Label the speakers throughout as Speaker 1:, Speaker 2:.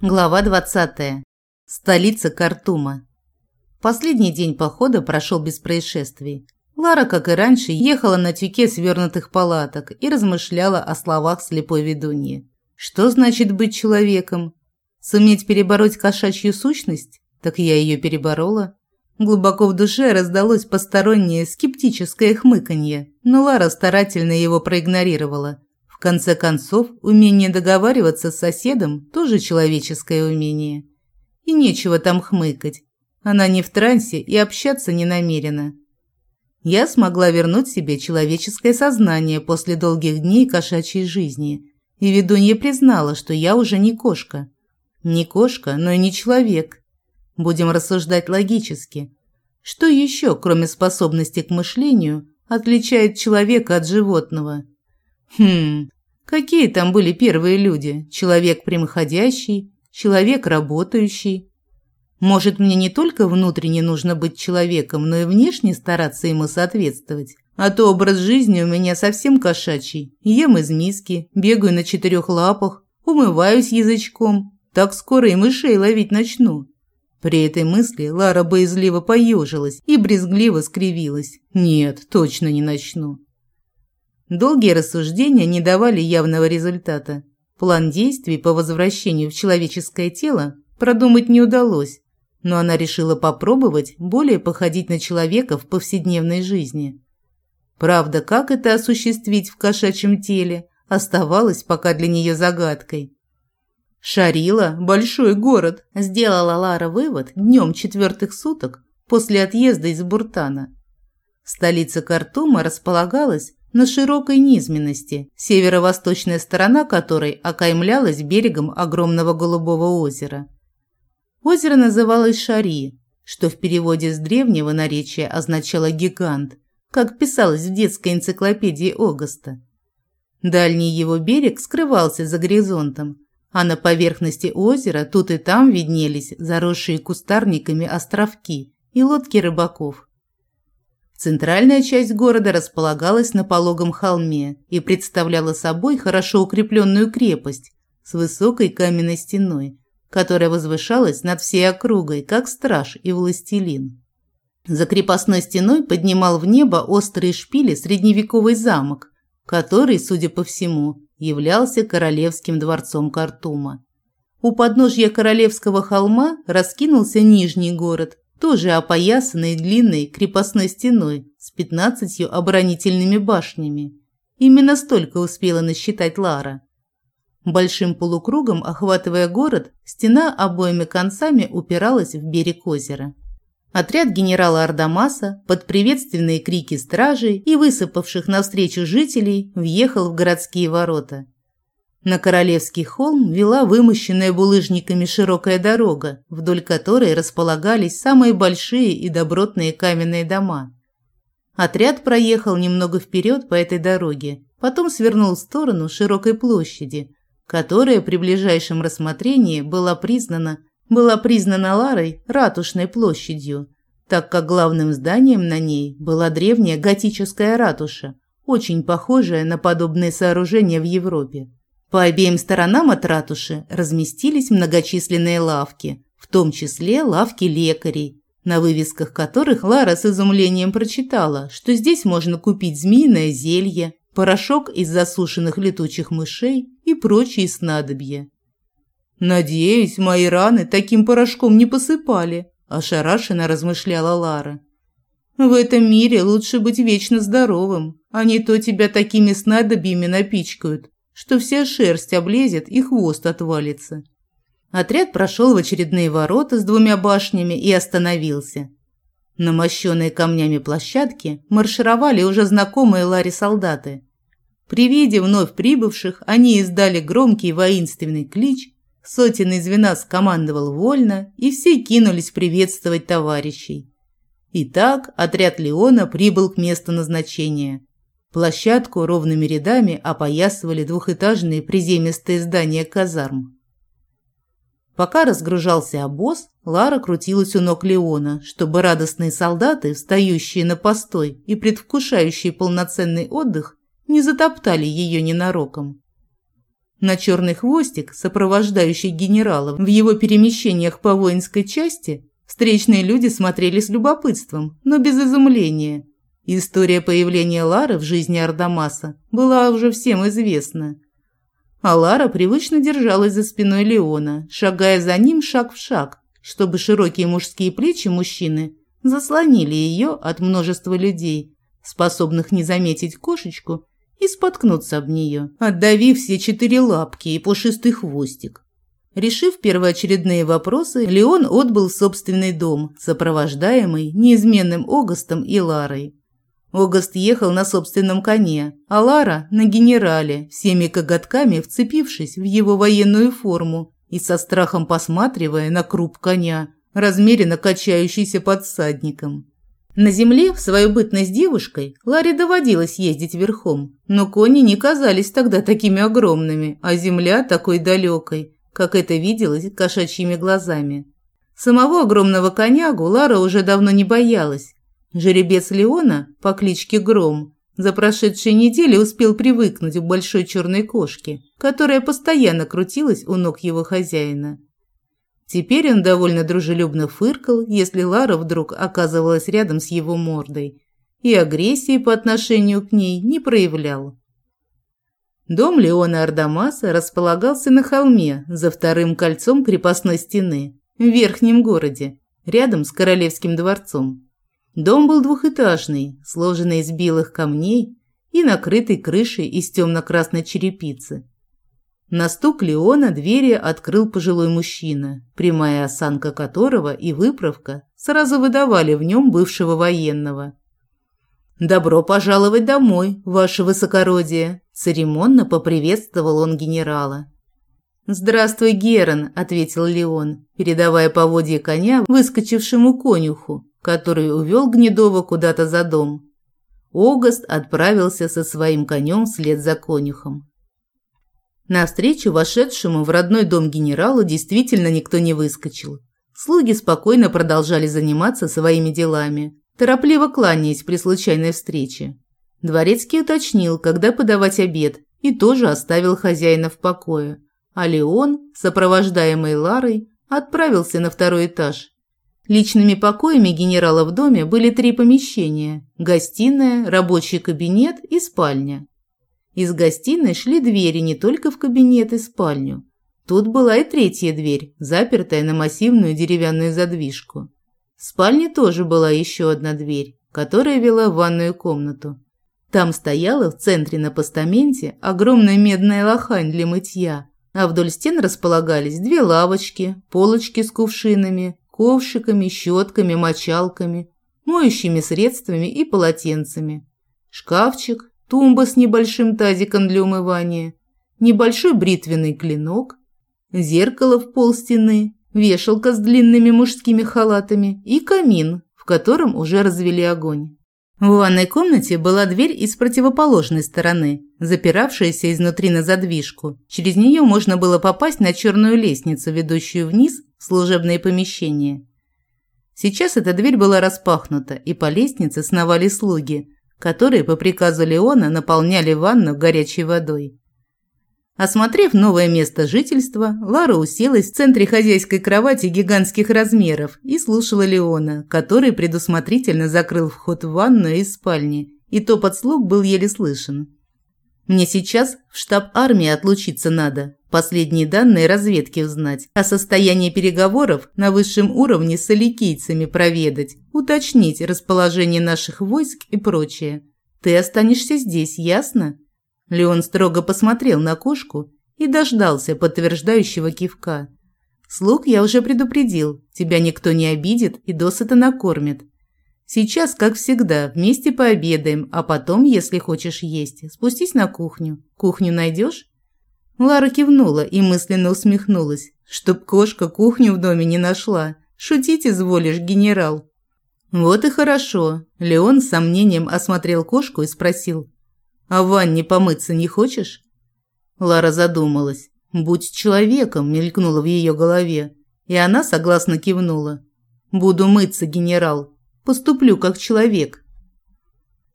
Speaker 1: Глава 20. Столица Картума. Последний день похода прошел без происшествий. Лара, как и раньше, ехала на тюке свернутых палаток и размышляла о словах слепой ведуньи. Что значит быть человеком? Суметь перебороть кошачью сущность? Так я ее переборола. Глубоко в душе раздалось постороннее скептическое хмыканье, но Лара старательно его проигнорировала – конце концов, умение договариваться с соседом – тоже человеческое умение. И нечего там хмыкать. Она не в трансе и общаться не намерена. Я смогла вернуть себе человеческое сознание после долгих дней кошачьей жизни. И ведунья признала, что я уже не кошка. Не кошка, но и не человек. Будем рассуждать логически. Что еще, кроме способности к мышлению, отличает человека от животного – Хм, какие там были первые люди? Человек прямоходящий, человек работающий. Может, мне не только внутренне нужно быть человеком, но и внешне стараться ему соответствовать? А то образ жизни у меня совсем кошачий. Ем из миски, бегаю на четырех лапах, умываюсь язычком. Так скоро и мышей ловить начну. При этой мысли Лара боязливо поежилась и брезгливо скривилась. Нет, точно не начну. Долгие рассуждения не давали явного результата. План действий по возвращению в человеческое тело продумать не удалось, но она решила попробовать более походить на человека в повседневной жизни. Правда, как это осуществить в кошачьем теле, оставалось пока для нее загадкой. Шарила – большой город, сделала Лара вывод днем четвертых суток после отъезда из Буртана. Столица Картума располагалась на широкой низменности, северо-восточная сторона которой окаймлялась берегом огромного голубого озера. Озеро называлось Шари, что в переводе с древнего наречия означало «гигант», как писалось в детской энциклопедии Огоста. Дальний его берег скрывался за горизонтом, а на поверхности озера тут и там виднелись заросшие кустарниками островки и лодки рыбаков. Центральная часть города располагалась на пологом холме и представляла собой хорошо укрепленную крепость с высокой каменной стеной, которая возвышалась над всей округой, как страж и властелин. За крепостной стеной поднимал в небо острые шпили средневековый замок, который, судя по всему, являлся королевским дворцом Картума. У подножья королевского холма раскинулся Нижний город, тоже опоясанной длинной крепостной стеной с пятнадцатью оборонительными башнями. Именно столько успела насчитать Лара. Большим полукругом, охватывая город, стена обоими концами упиралась в берег озера. Отряд генерала Ардамаса под приветственные крики стражей и высыпавших навстречу жителей въехал в городские ворота – на Королевский холм вела вымощенная булыжниками широкая дорога, вдоль которой располагались самые большие и добротные каменные дома. Отряд проехал немного вперед по этой дороге, потом свернул в сторону широкой площади, которая при ближайшем рассмотрении была признана, была признана Ларой ратушной площадью, так как главным зданием на ней была древняя готическая ратуша, очень похожая на подобные сооружения в Европе. По обеим сторонам от ратуши разместились многочисленные лавки, в том числе лавки лекарей, на вывесках которых Лара с изумлением прочитала, что здесь можно купить змеиное зелье, порошок из засушенных летучих мышей и прочие снадобья. «Надеюсь, мои раны таким порошком не посыпали», – ошарашенно размышляла Лара. «В этом мире лучше быть вечно здоровым, а не то тебя такими снадобьями напичкают, что вся шерсть облезет и хвост отвалится. Отряд прошел в очередные ворота с двумя башнями и остановился. На мощенной камнями площадке маршировали уже знакомые Ларе солдаты. При виде вновь прибывших они издали громкий воинственный клич, сотенный звена скомандовал вольно, и все кинулись приветствовать товарищей. Итак, отряд Леона прибыл к месту назначения. Площадку ровными рядами опоясывали двухэтажные приземистые здания казарм. Пока разгружался обоз, Лара крутилась у ног Леона, чтобы радостные солдаты, встающие на постой и предвкушающие полноценный отдых, не затоптали ее ненароком. На черный хвостик, сопровождающий генерала в его перемещениях по воинской части, встречные люди смотрели с любопытством, но без изумления. История появления Лары в жизни Ардамаса была уже всем известна. А Лара привычно держалась за спиной Леона, шагая за ним шаг в шаг, чтобы широкие мужские плечи мужчины заслонили ее от множества людей, способных не заметить кошечку и споткнуться об нее, отдавив все четыре лапки и пушистый хвостик. Решив первоочередные вопросы, Леон отбыл в собственный дом, сопровождаемый неизменным Огастом и Ларой. Огаст ехал на собственном коне, а Лара – на генерале, всеми коготками вцепившись в его военную форму и со страхом посматривая на круп коня, размеренно качающийся под всадником. На земле, в свою бытность девушкой, Ларе доводилось ездить верхом, но кони не казались тогда такими огромными, а земля такой далекой, как это виделось кошачьими глазами. Самого огромного конягу Лара уже давно не боялась. Жеребец Леона по кличке Гром за прошедшие недели успел привыкнуть к большой черной кошке, которая постоянно крутилась у ног его хозяина. Теперь он довольно дружелюбно фыркал, если Лара вдруг оказывалась рядом с его мордой, и агрессии по отношению к ней не проявлял. Дом Леона Ардамаса располагался на холме за вторым кольцом крепостной стены в верхнем городе, рядом с королевским дворцом. Дом был двухэтажный, сложенный из белых камней и накрытый крышей из темно-красной черепицы. На стук Леона двери открыл пожилой мужчина, прямая осанка которого и выправка сразу выдавали в нем бывшего военного. «Добро пожаловать домой, ваше высокородие!» – церемонно поприветствовал он генерала. «Здравствуй, Герон», – ответил Леон, передавая поводье коня выскочившему конюху, который увел Гнедова куда-то за дом. Огаст отправился со своим конем вслед за конюхом. На встречу вошедшему в родной дом генералу действительно никто не выскочил. Слуги спокойно продолжали заниматься своими делами, торопливо кланяясь при случайной встрече. Дворецкий уточнил, когда подавать обед, и тоже оставил хозяина в покое. А Леон, сопровождаемый Ларой, отправился на второй этаж. Личными покоями генерала в доме были три помещения – гостиная, рабочий кабинет и спальня. Из гостиной шли двери не только в кабинет и спальню. Тут была и третья дверь, запертая на массивную деревянную задвижку. В спальне тоже была еще одна дверь, которая вела в ванную комнату. Там стояла в центре на постаменте огромная медная лохань для мытья, а вдоль стен располагались две лавочки, полочки с кувшинами, ковшиками, щетками, мочалками, моющими средствами и полотенцами, шкафчик, тумба с небольшим тазиком для умывания, небольшой бритвенный клинок, зеркало в пол стены, вешалка с длинными мужскими халатами и камин, в котором уже развели огонь. В ванной комнате была дверь из противоположной стороны, запиравшаяся изнутри на задвижку. Через нее можно было попасть на черную лестницу, ведущую вниз в служебные помещения. Сейчас эта дверь была распахнута, и по лестнице сновали слуги, которые по приказу Леона наполняли ванну горячей водой. Осмотрев новое место жительства, Лара уселась в центре хозяйской кровати гигантских размеров и слушала Леона, который предусмотрительно закрыл вход в ванную из спальни, и топот слуг был еле слышен. «Мне сейчас в штаб армии отлучиться надо, последние данные разведки узнать, о состоянии переговоров на высшем уровне с аликийцами проведать, уточнить расположение наших войск и прочее. Ты останешься здесь, ясно?» Леон строго посмотрел на кошку и дождался подтверждающего кивка. «Слуг я уже предупредил, тебя никто не обидит и досыта накормит. Сейчас, как всегда, вместе пообедаем, а потом, если хочешь есть, спустись на кухню. Кухню найдешь?» Лара кивнула и мысленно усмехнулась. «Чтоб кошка кухню в доме не нашла. Шутить изволишь, генерал». «Вот и хорошо». Леон с сомнением осмотрел кошку и спросил. «А в ванне помыться не хочешь?» Лара задумалась. «Будь человеком», – мелькнуло в ее голове. И она согласно кивнула. «Буду мыться, генерал. Поступлю как человек».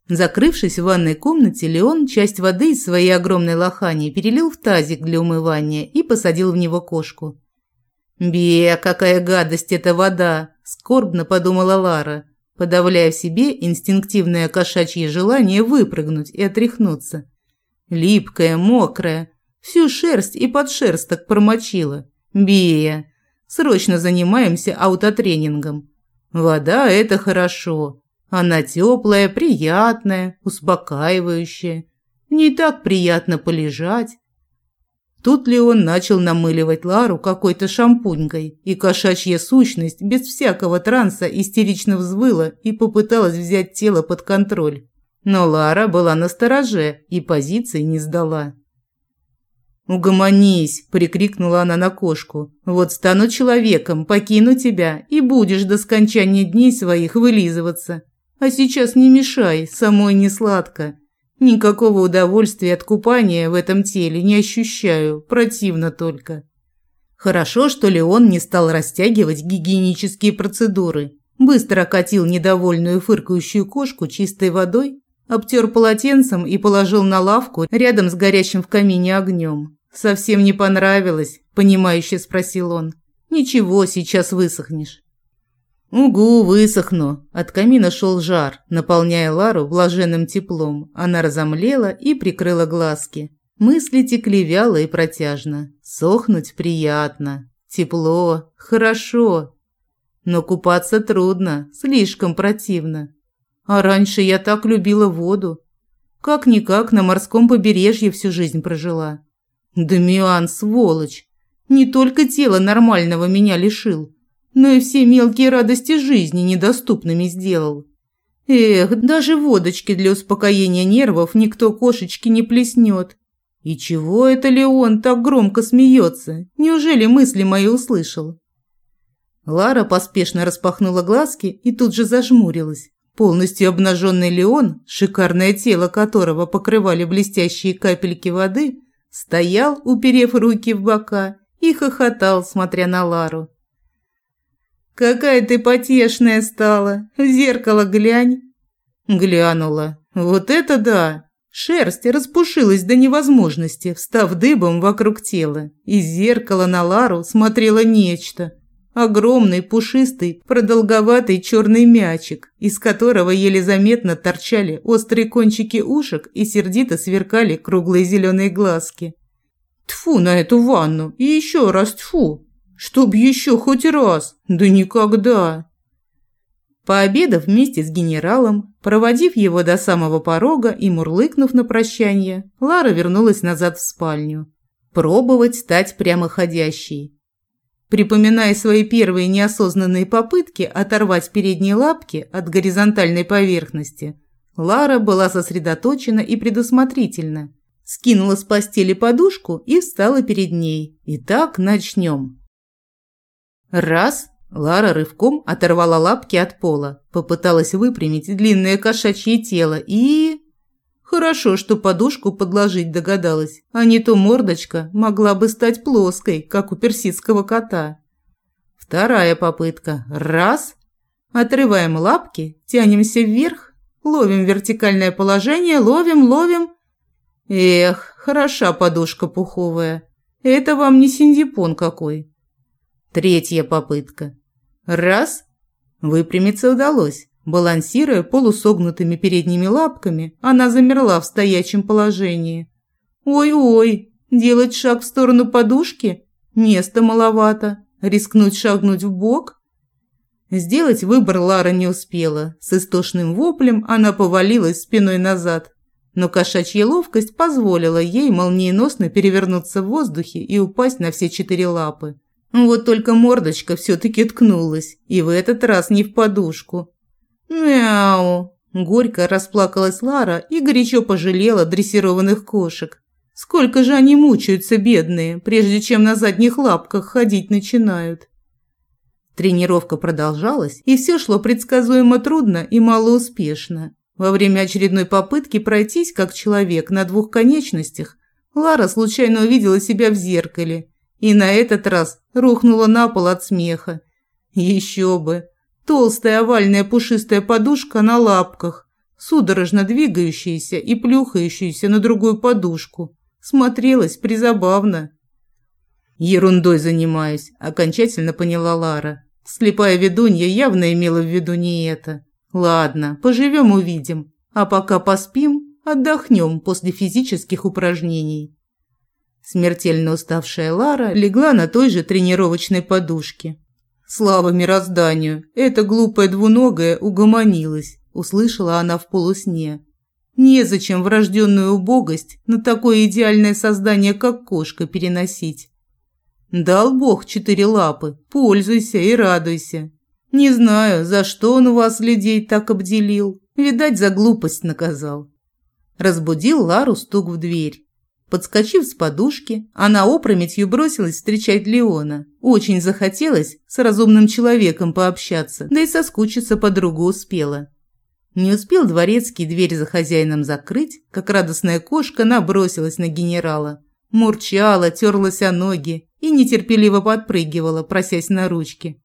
Speaker 1: Закрывшись в ванной комнате, Леон часть воды из своей огромной лохани перелил в тазик для умывания и посадил в него кошку. «Бе, какая гадость эта вода!» – скорбно подумала Лара, подавляя в себе инстинктивное кошачье желание выпрыгнуть и отряхнуться. Липкая, мокрая, всю шерсть и подшерсток промочила. «Бея, срочно занимаемся аутотренингом. Вода – это хорошо, она теплая, приятная, успокаивающая. Не так приятно полежать. Тут Леон начал намыливать Лару какой-то шампунькой, и кошачья сущность без всякого транса истерично взвыла и попыталась взять тело под контроль. Но Лара была настороже и позиции не сдала. «Угомонись!» – прикрикнула она на кошку. «Вот стану человеком, покину тебя, и будешь до скончания дней своих вылизываться. А сейчас не мешай, самой не сладко. Никакого удовольствия от купания в этом теле не ощущаю, противно только. Хорошо, что Леон не стал растягивать гигиенические процедуры. Быстро окатил недовольную фыркающую кошку чистой водой, обтер полотенцем и положил на лавку рядом с горящим в камине огнем. «Совсем не понравилось?» – понимающе спросил он. «Ничего, сейчас высохнешь». «Угу, высохну!» От камина шел жар, наполняя Лару блаженным теплом. Она разомлела и прикрыла глазки. Мысли текли вяло и протяжно. Сохнуть приятно. Тепло. Хорошо. Но купаться трудно. Слишком противно. А раньше я так любила воду. Как-никак на морском побережье всю жизнь прожила. Дамиан, сволочь! Не только тело нормального меня лишил, но и все мелкие радости жизни недоступными сделал. Эх, даже водочки для успокоения нервов никто кошечки не плеснет. И чего это Леон так громко смеется? Неужели мысли мои услышал? Лара поспешно распахнула глазки и тут же зажмурилась. Полностью обнаженный Леон, шикарное тело которого покрывали блестящие капельки воды, стоял, уперев руки в бока, и хохотал, смотря на Лару. «Какая ты потешная стала! В зеркало глянь!» Глянула. «Вот это да!» Шерсть распушилась до невозможности, встав дыбом вокруг тела. Из зеркала на Лару смотрело нечто. Огромный, пушистый, продолговатый черный мячик, из которого еле заметно торчали острые кончики ушек и сердито сверкали круглые зеленые глазки. Тфу на эту ванну и еще раз тфу. Чтоб еще хоть раз, да никогда. Пообедав вместе с генералом, проводив его до самого порога и мурлыкнув на прощание, Лара вернулась назад в спальню. Пробовать стать прямоходящей. Припоминая свои первые неосознанные попытки оторвать передние лапки от горизонтальной поверхности, Лара была сосредоточена и предусмотрительна. Скинула с постели подушку и встала перед ней. Итак, начнем. Раз. Лара рывком оторвала лапки от пола, попыталась выпрямить длинное кошачье тело и... Хорошо, что подушку подложить догадалась, а не то мордочка могла бы стать плоской, как у персидского кота. Вторая попытка. Раз. Отрываем лапки, тянемся вверх, ловим вертикальное положение, ловим, ловим. Эх, хороша подушка пуховая. Это вам не синдипон какой. Третья попытка. Раз. Выпрямиться удалось. Балансируя полусогнутыми передними лапками, она замерла в стоячем положении. Ой-ой, делать шаг в сторону подушки? Места маловато. Рискнуть шагнуть в бок? Сделать выбор Лара не успела. С истошным воплем она повалилась спиной назад. Но кошачья ловкость позволила ей молниеносно перевернуться в воздухе и упасть на все четыре лапы. Вот только мордочка все-таки ткнулась, и в этот раз не в подушку. «Мяу!» Горько расплакалась Лара и горячо пожалела дрессированных кошек. Сколько же они мучаются, бедные, прежде чем на задних лапках ходить начинают. Тренировка продолжалась, и все шло предсказуемо трудно и малоуспешно. Во время очередной попытки пройтись как человек на двух конечностях, Лара случайно увидела себя в зеркале и на этот раз рухнула на пол от смеха. Еще бы! Толстая овальная пушистая подушка на лапках, судорожно двигающаяся и плюхающаяся на другую подушку. Смотрелась призабавно. «Ерундой занимаюсь», – окончательно поняла Лара. Слепая ведунья явно имела в виду не это. «Ладно, поживем – увидим. А пока поспим, отдохнем после физических упражнений». Смертельно уставшая Лара легла на той же тренировочной подушке. Слава мирозданию, эта глупая двуногая угомонилась, услышала она в полусне. Незачем врожденную убогость на такое идеальное создание, как кошка, переносить. Дал Бог четыре лапы, пользуйся и радуйся. Не знаю, за что он у вас людей так обделил. Видать, за глупость наказал. Разбудил Лару стук в дверь. Подскочив с подушки, она опрометью бросилась встречать Леона. Очень захотелось с разумным человеком пообщаться, да и соскучиться подругу успела. Не успел дворецкий дверь за хозяином закрыть, как радостная кошка набросилась на генерала. Мурчала, терлась о ноги и нетерпеливо подпрыгивала, просясь на ручки.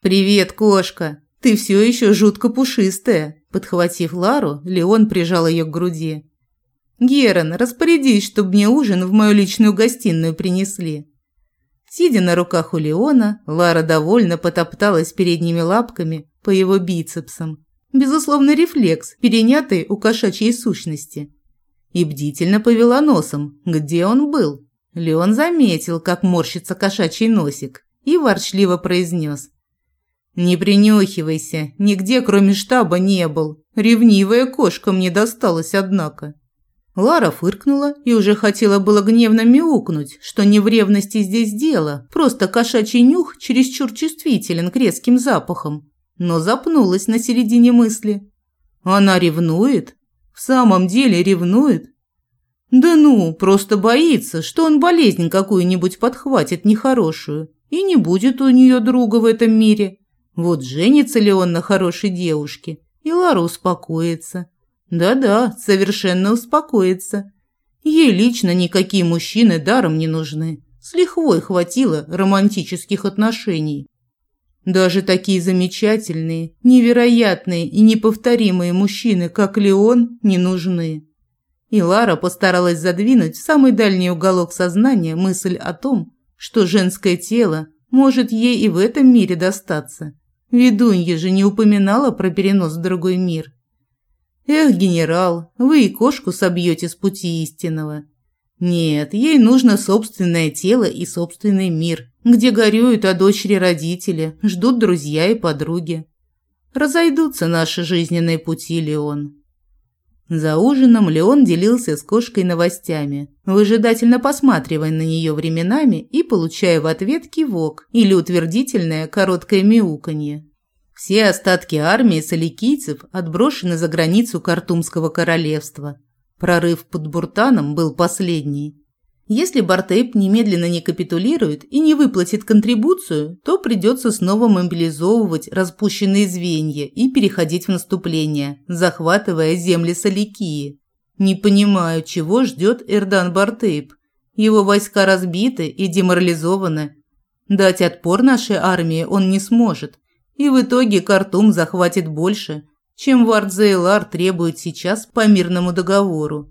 Speaker 1: «Привет, кошка! Ты все еще жутко пушистая!» Подхватив Лару, Леон прижал ее к груди. «Герон, распорядись, чтобы мне ужин в мою личную гостиную принесли». Сидя на руках у Леона, Лара довольно потопталась передними лапками по его бицепсам. Безусловно, рефлекс, перенятый у кошачьей сущности. И бдительно повела носом, где он был. Леон заметил, как морщится кошачий носик, и ворчливо произнес. «Не принюхивайся, нигде кроме штаба не был. Ревнивая кошка мне досталась, однако». Лара фыркнула и уже хотела было гневно мяукнуть, что не в ревности здесь дело, просто кошачий нюх чересчур чувствителен к резким запахам, но запнулась на середине мысли. Она ревнует? В самом деле ревнует? Да ну, просто боится, что он болезнь какую-нибудь подхватит нехорошую, и не будет у нее друга в этом мире. Вот женится ли он на хорошей девушке, и Лара успокоится. Да-да, совершенно успокоится. Ей лично никакие мужчины даром не нужны. С лихвой хватило романтических отношений. Даже такие замечательные, невероятные и неповторимые мужчины, как Леон, не нужны. И Лара постаралась задвинуть в самый дальний уголок сознания мысль о том, что женское тело может ей и в этом мире достаться. Ведунья же не упоминала про перенос в другой мир. Эх, генерал, вы и кошку собьете с пути истинного. Нет, ей нужно собственное тело и собственный мир, где горюют о дочери родители, ждут друзья и подруги. Разойдутся наши жизненные пути, Леон. За ужином Леон делился с кошкой новостями, выжидательно посматривая на нее временами и получая в ответ кивок или утвердительное короткое мяуканье. Все остатки армии соликийцев отброшены за границу Картумского королевства. Прорыв под Буртаном был последний. Если Бартейп немедленно не капитулирует и не выплатит контрибуцию, то придется снова мобилизовывать распущенные звенья и переходить в наступление, захватывая земли Соликии. Не понимаю, чего ждет Эрдан Бартейп. Его войска разбиты и деморализованы. Дать отпор нашей армии он не сможет – и в итоге Картум захватит больше, чем Вардзейлар требует сейчас по мирному договору.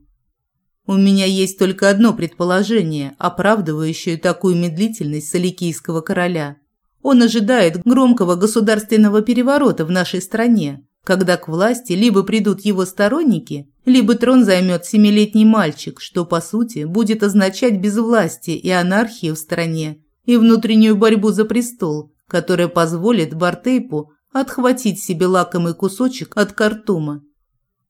Speaker 1: У меня есть только одно предположение, оправдывающее такую медлительность саликийского короля. Он ожидает громкого государственного переворота в нашей стране, когда к власти либо придут его сторонники, либо трон займет семилетний мальчик, что, по сути, будет означать безвластие и анархию в стране и внутреннюю борьбу за престол, которая позволит Бартейпу отхватить себе лакомый кусочек от Картума.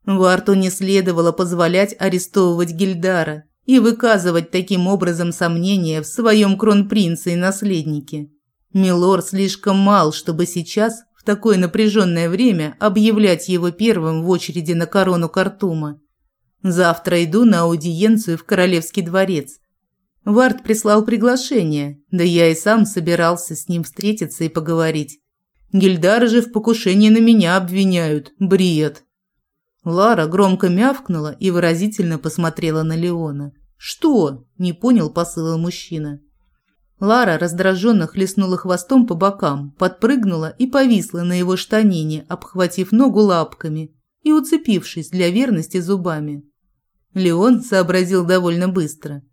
Speaker 1: Варту не следовало позволять арестовывать Гильдара и выказывать таким образом сомнения в своем кронпринце и наследнике. Милор слишком мал, чтобы сейчас, в такое напряженное время, объявлять его первым в очереди на корону Картума. Завтра иду на аудиенцию в Королевский дворец – Вард прислал приглашение, да я и сам собирался с ним встретиться и поговорить. Гильдары же в покушении на меня обвиняют. Бред. Лара громко мявкнула и выразительно посмотрела на Леона. «Что?» – не понял посыла мужчина. Лара раздраженно хлестнула хвостом по бокам, подпрыгнула и повисла на его штанине, обхватив ногу лапками, и уцепившись для верности зубами. Леон сообразил довольно быстро.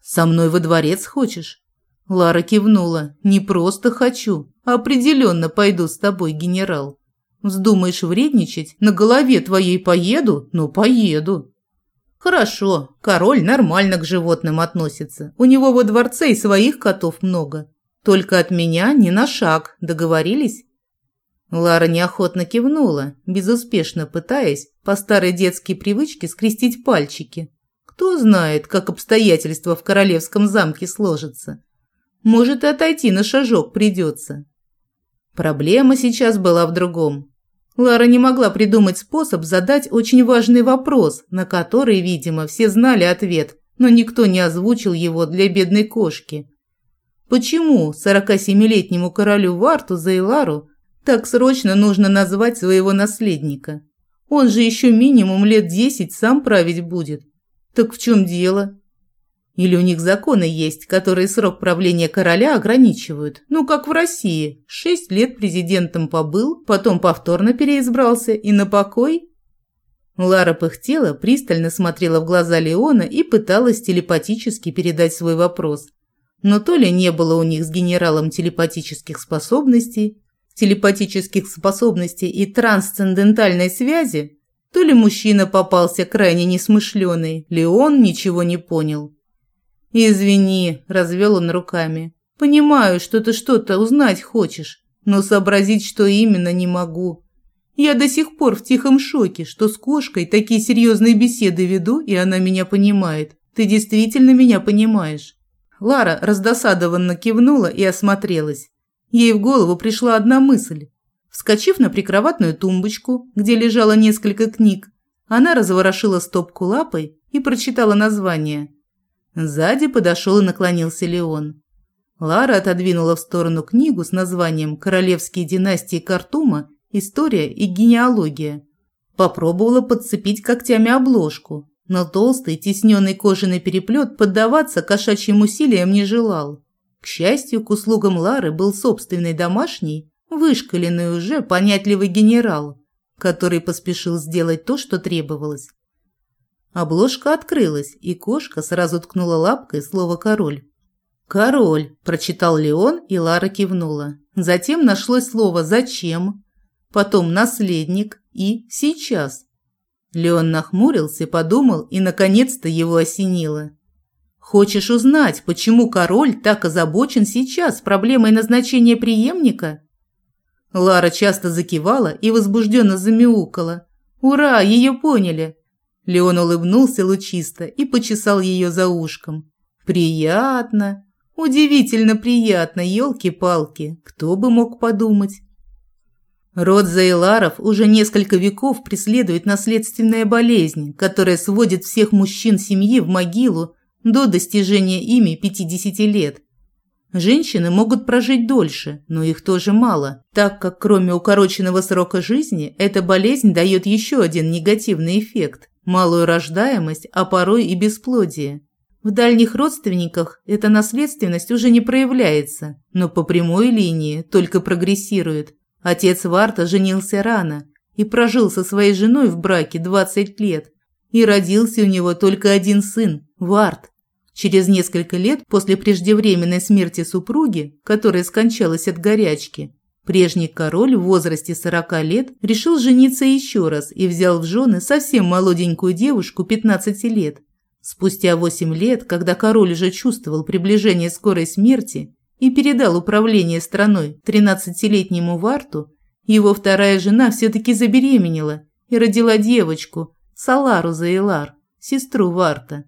Speaker 1: «Со мной во дворец хочешь?» Лара кивнула. «Не просто хочу, а определенно пойду с тобой, генерал. Вздумаешь вредничать, на голове твоей поеду? Ну, поеду». «Хорошо, король нормально к животным относится. У него во дворце и своих котов много. Только от меня не на шаг, договорились?» Лара неохотно кивнула, безуспешно пытаясь по старой детской привычке скрестить пальчики. Кто знает, как обстоятельства в королевском замке сложатся. Может, и отойти на шажок придется. Проблема сейчас была в другом. Лара не могла придумать способ задать очень важный вопрос, на который, видимо, все знали ответ, но никто не озвучил его для бедной кошки. Почему 47-летнему королю Варту Зейлару так срочно нужно назвать своего наследника. Он же еще минимум лет десять сам править будет. Так в чем дело? Или у них законы есть, которые срок правления короля ограничивают? Ну, как в России. Шесть лет президентом побыл, потом повторно переизбрался и на покой? Лара пыхтела, пристально смотрела в глаза Леона и пыталась телепатически передать свой вопрос. Но то ли не было у них с генералом телепатических способностей, телепатических способностей и трансцендентальной связи, то ли мужчина попался крайне несмышленый, Леон ничего не понял. «Извини», – развел он руками. «Понимаю, что ты что-то узнать хочешь, но сообразить, что именно, не могу. Я до сих пор в тихом шоке, что с кошкой такие серьезные беседы веду, и она меня понимает. Ты действительно меня понимаешь». Лара раздосадованно кивнула и осмотрелась. Ей в голову пришла одна мысль. Вскочив на прикроватную тумбочку, где лежало несколько книг, она разворошила стопку лапой и прочитала название. Сзади подошел и наклонился Леон. Лара отодвинула в сторону книгу с названием «Королевские династии Картума. История и генеалогия». Попробовала подцепить когтями обложку, но толстый, тесненный кожаный переплет поддаваться кошачьим усилиям не желал. К счастью, к услугам Лары был собственный домашний, вышкаленный уже понятливый генерал, который поспешил сделать то, что требовалось. Обложка открылась, и кошка сразу ткнула лапкой слово «король». «Король», – прочитал Леон, и Лара кивнула. Затем нашлось слово «зачем», потом «наследник» и «сейчас». Леон нахмурился, подумал, и наконец-то его осенило. Хочешь узнать, почему король так озабочен сейчас проблемой назначения преемника? Лара часто закивала и возбужденно замяукала. Ура, ее поняли. Леон улыбнулся лучисто и почесал ее за ушком. Приятно, удивительно приятно, елки-палки. Кто бы мог подумать? Род Зайларов уже несколько веков преследует наследственная болезнь, которая сводит всех мужчин семьи в могилу до достижения ими 50 лет. Женщины могут прожить дольше, но их тоже мало, так как кроме укороченного срока жизни, эта болезнь дает еще один негативный эффект – малую рождаемость, а порой и бесплодие. В дальних родственниках эта наследственность уже не проявляется, но по прямой линии только прогрессирует. Отец Варта женился рано и прожил со своей женой в браке 20 лет, и родился у него только один сын – Варт. Через несколько лет после преждевременной смерти супруги, которая скончалась от горячки, прежний король в возрасте 40 лет решил жениться еще раз и взял в жены совсем молоденькую девушку 15 лет. Спустя 8 лет, когда король уже чувствовал приближение скорой смерти и передал управление страной 13-летнему Варту, его вторая жена все-таки забеременела и родила девочку, Салару Заилар, сестру Варта.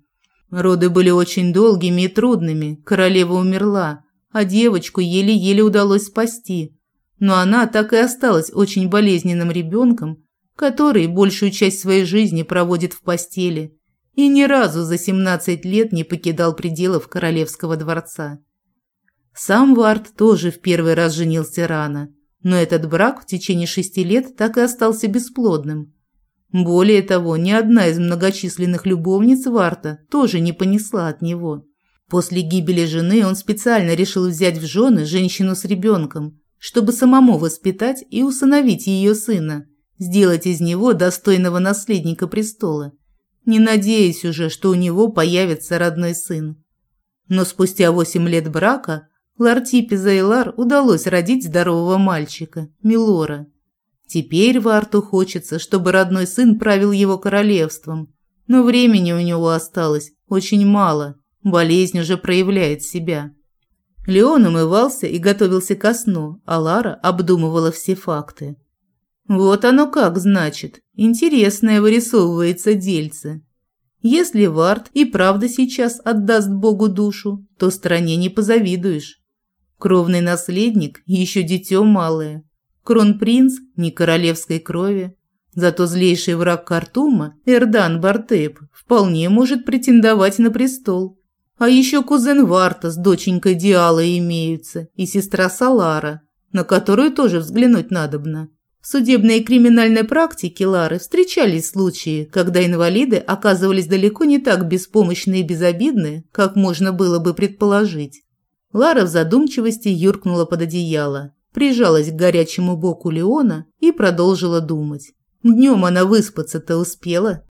Speaker 1: Роды были очень долгими и трудными, королева умерла, а девочку еле-еле удалось спасти. Но она так и осталась очень болезненным ребенком, который большую часть своей жизни проводит в постели и ни разу за 17 лет не покидал пределов королевского дворца. Сам Вард тоже в первый раз женился рано, но этот брак в течение шести лет так и остался бесплодным. Более того, ни одна из многочисленных любовниц Варта тоже не понесла от него. После гибели жены он специально решил взять в жены женщину с ребенком, чтобы самому воспитать и усыновить ее сына, сделать из него достойного наследника престола, не надеясь уже, что у него появится родной сын. Но спустя восемь лет брака Лартипе Зайлар удалось родить здорового мальчика, Милора. Теперь Варту хочется, чтобы родной сын правил его королевством, но времени у него осталось очень мало, болезнь уже проявляет себя. Леон умывался и готовился ко сну, а Лара обдумывала все факты. Вот оно как, значит, интересное вырисовывается дельце. Если Варт и правда сейчас отдаст Богу душу, то стране не позавидуешь. Кровный наследник еще дитё малое. Кронпринц не королевской крови. Зато злейший враг Картума, Эрдан Бартеп, вполне может претендовать на престол. А еще кузен Варта с доченькой Диала имеются, и сестра Салара, на которую тоже взглянуть надобно. В судебной и криминальной практике Лары встречались случаи, когда инвалиды оказывались далеко не так беспомощны и безобидны, как можно было бы предположить. Лара в задумчивости юркнула под одеяло, прижалась к горячему боку Леона и продолжила думать. Днем она выспаться-то успела.